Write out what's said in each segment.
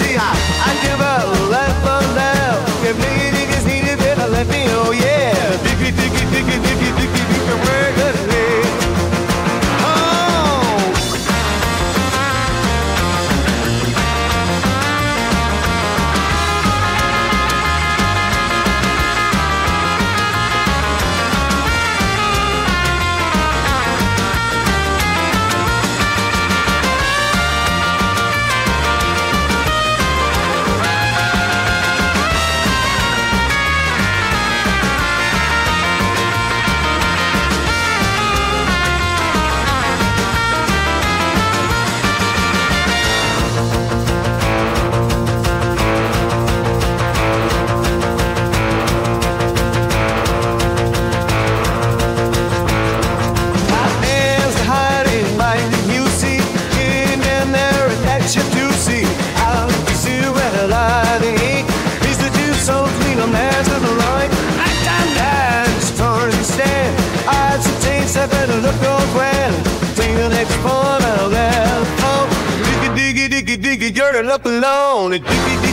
reality. I, I a. up alone.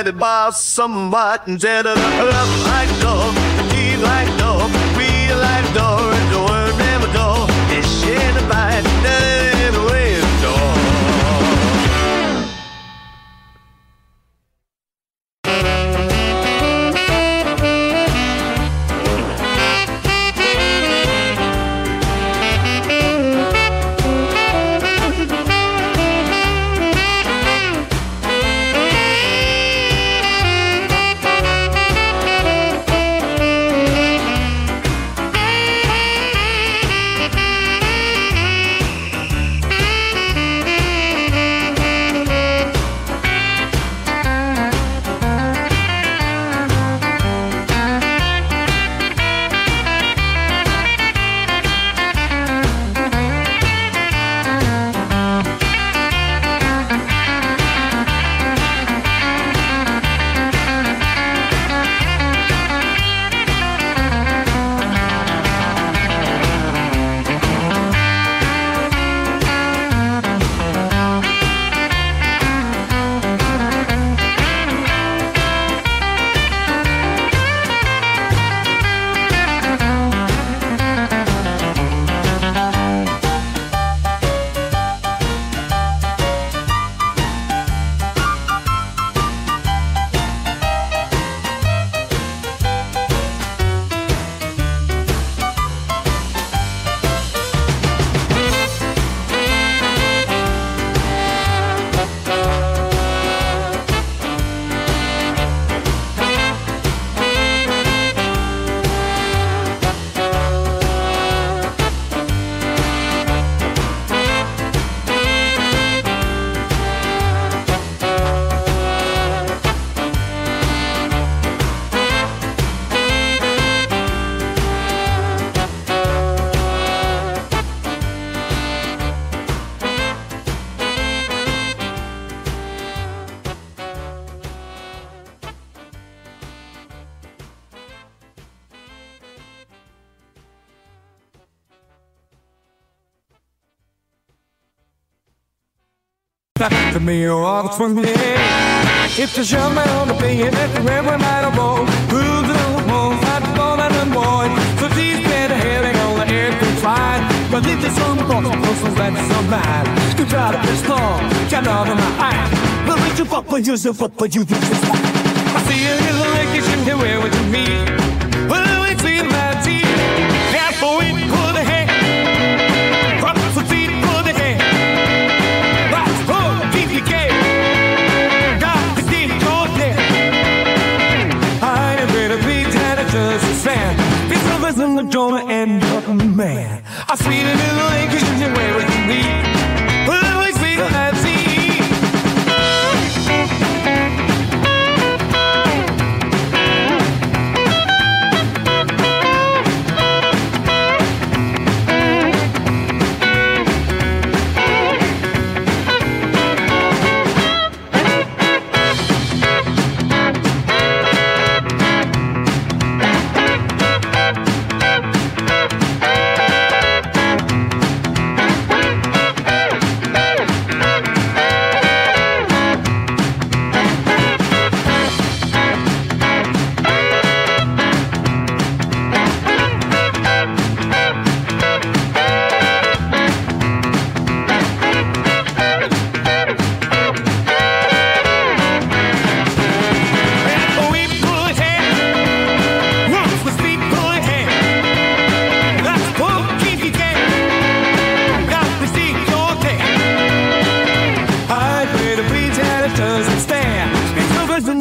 steady by somebody, and up like dog, teeth like Me walks from me. If the show me on the and if the river night of all, who's the one that born and boy? So she's better heading on the air to fly. But if there's some boss, close and some man. You try to be strong, get out of my eye. But we you fuck with you, so fuck with you, this is I see you in the lake, you should where would you meet? In the door and the man. I see the little lake, you should where would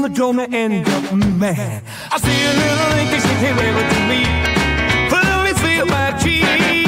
the dome and the man. I see a little link that she to meet. Follow me, feel my cheek.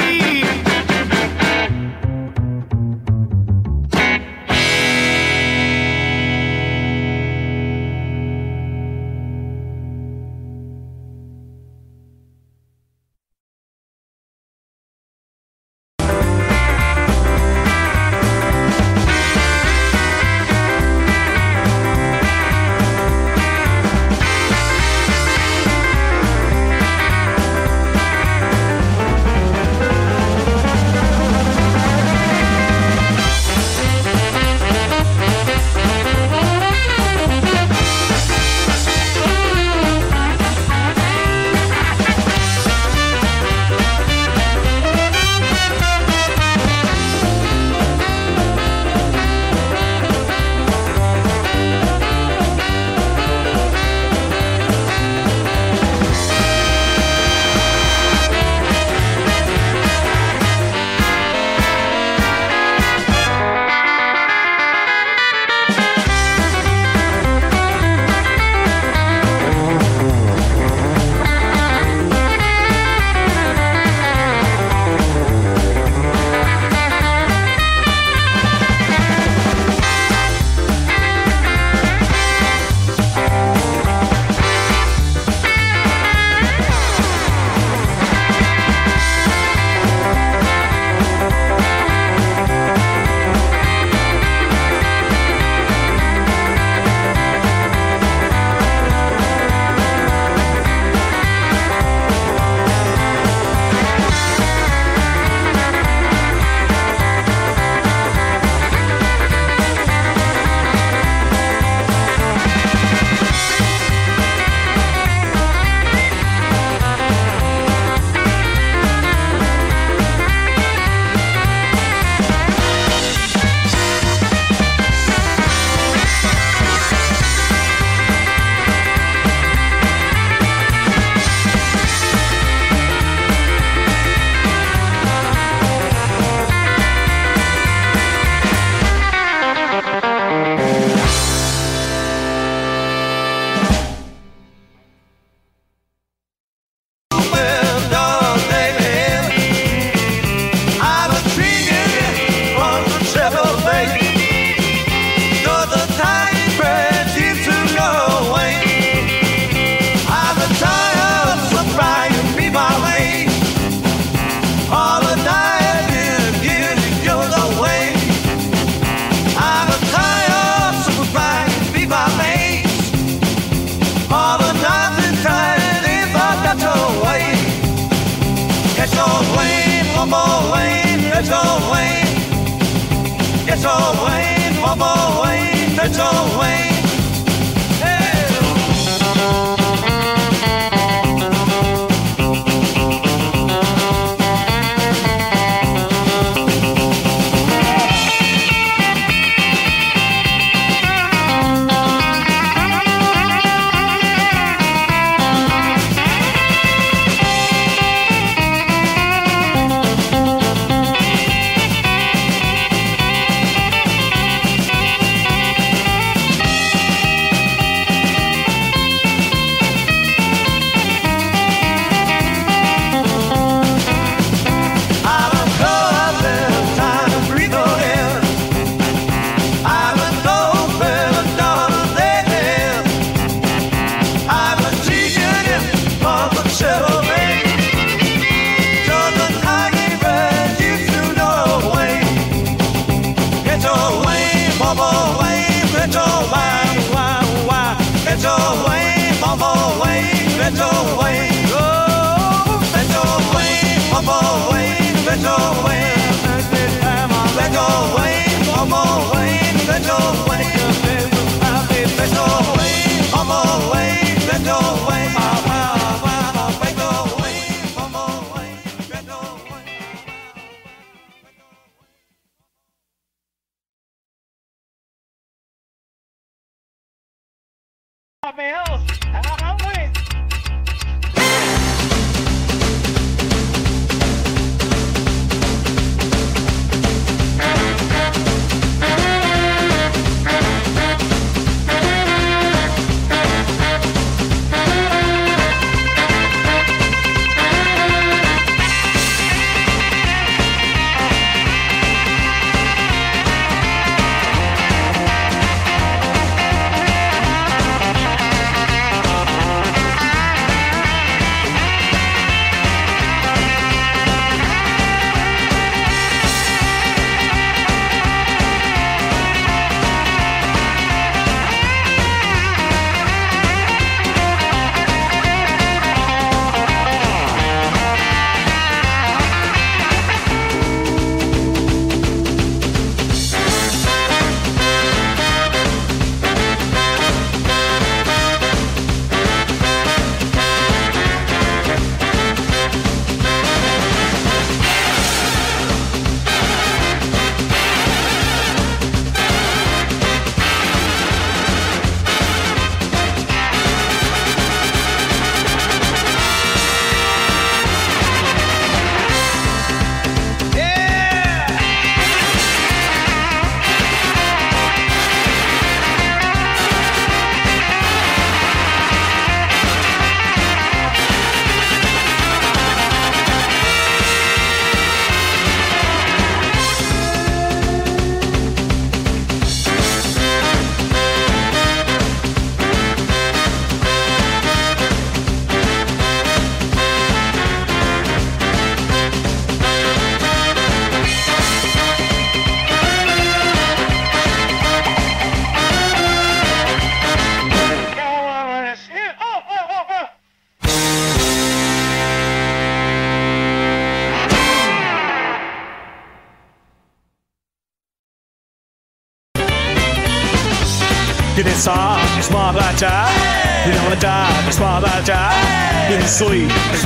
Die. In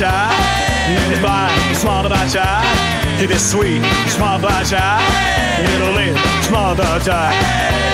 Till it's fine, small bacha. Till it's sweet, small bacha. Little lit, small bacha.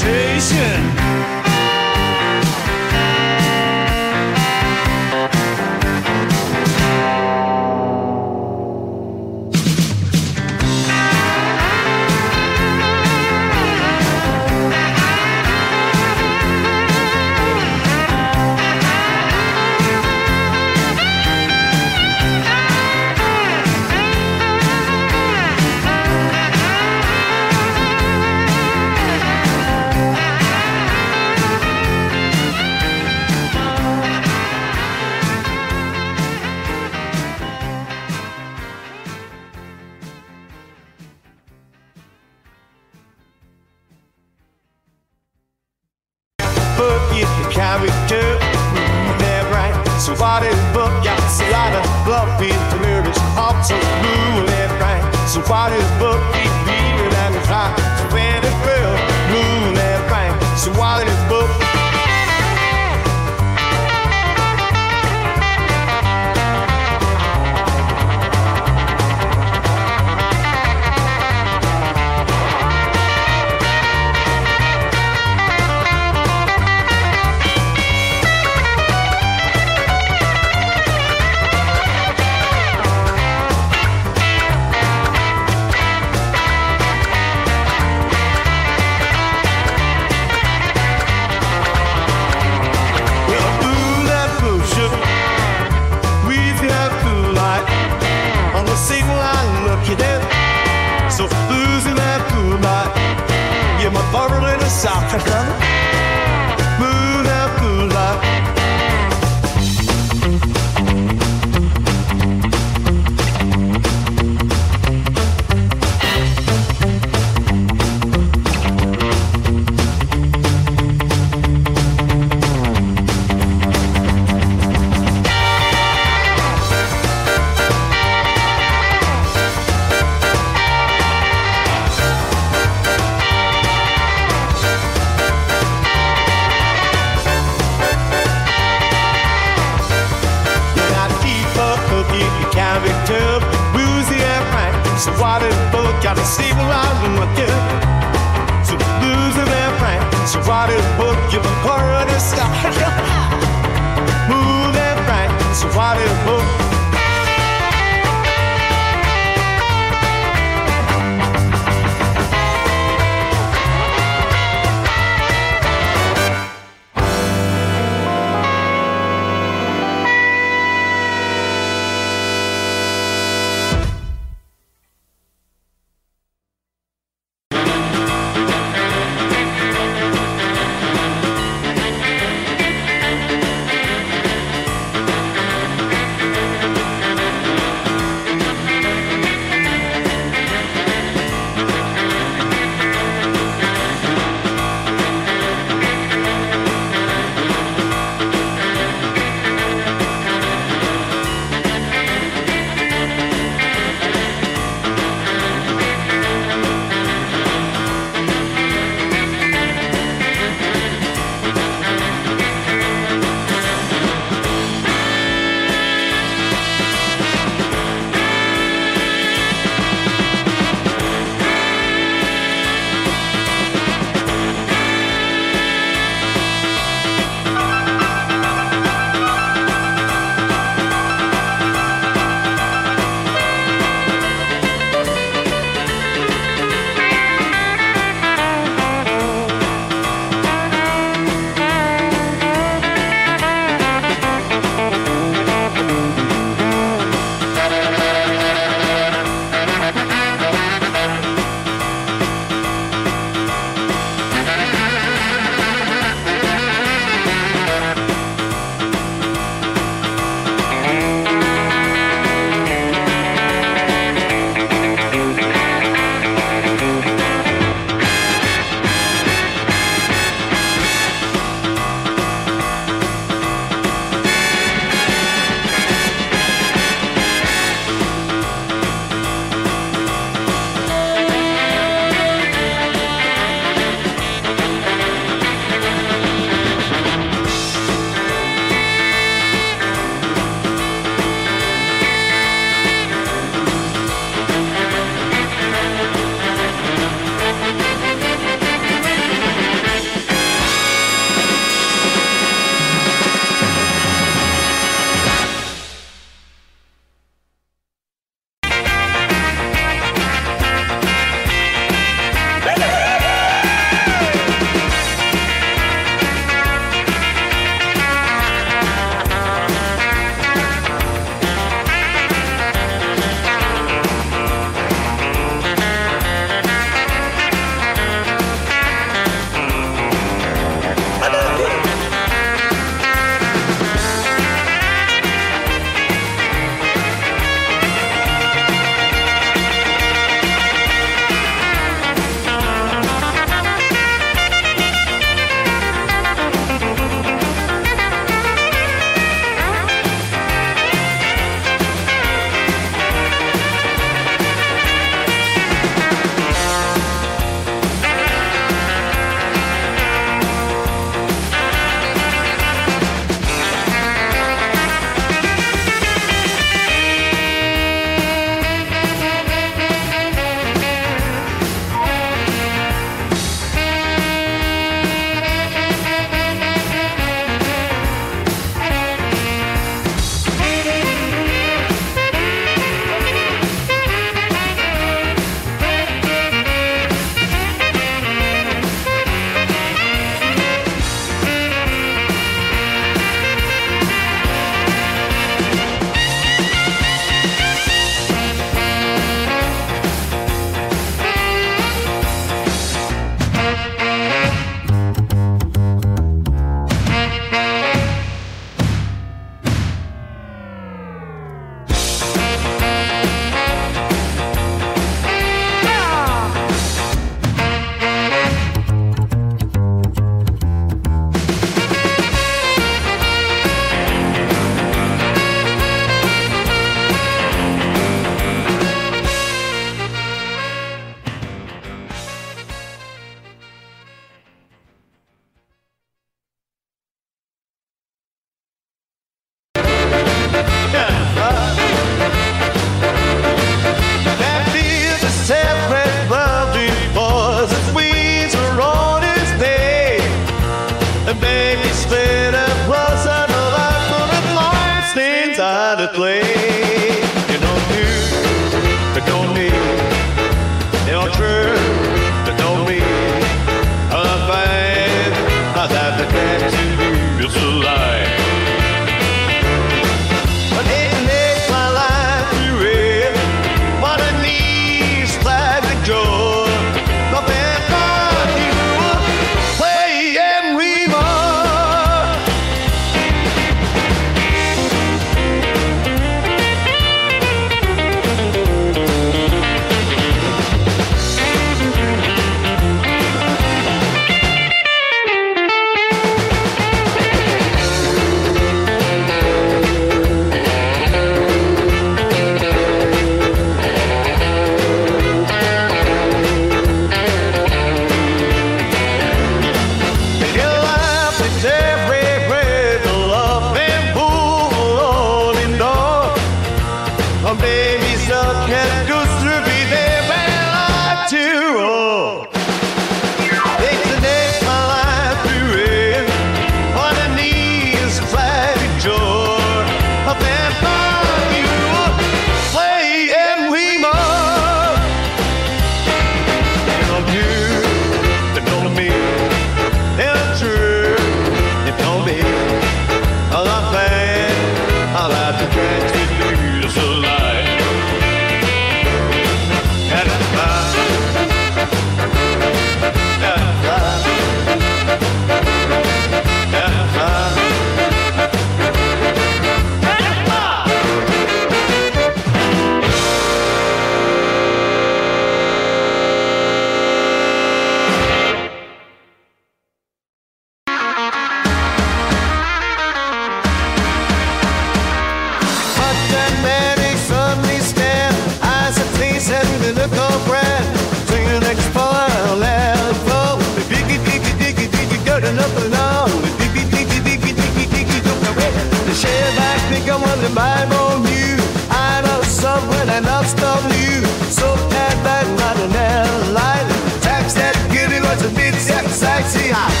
Liga.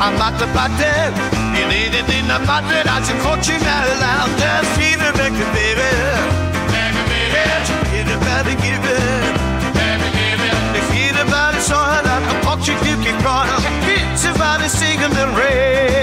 I'm at the bottom. You need it in the bottom. I should caught you now baby, baby. Baby, baby. Forget it, give it. Baby, baby. Forget about it, son. I caught you, you keep. It's about a singing rain.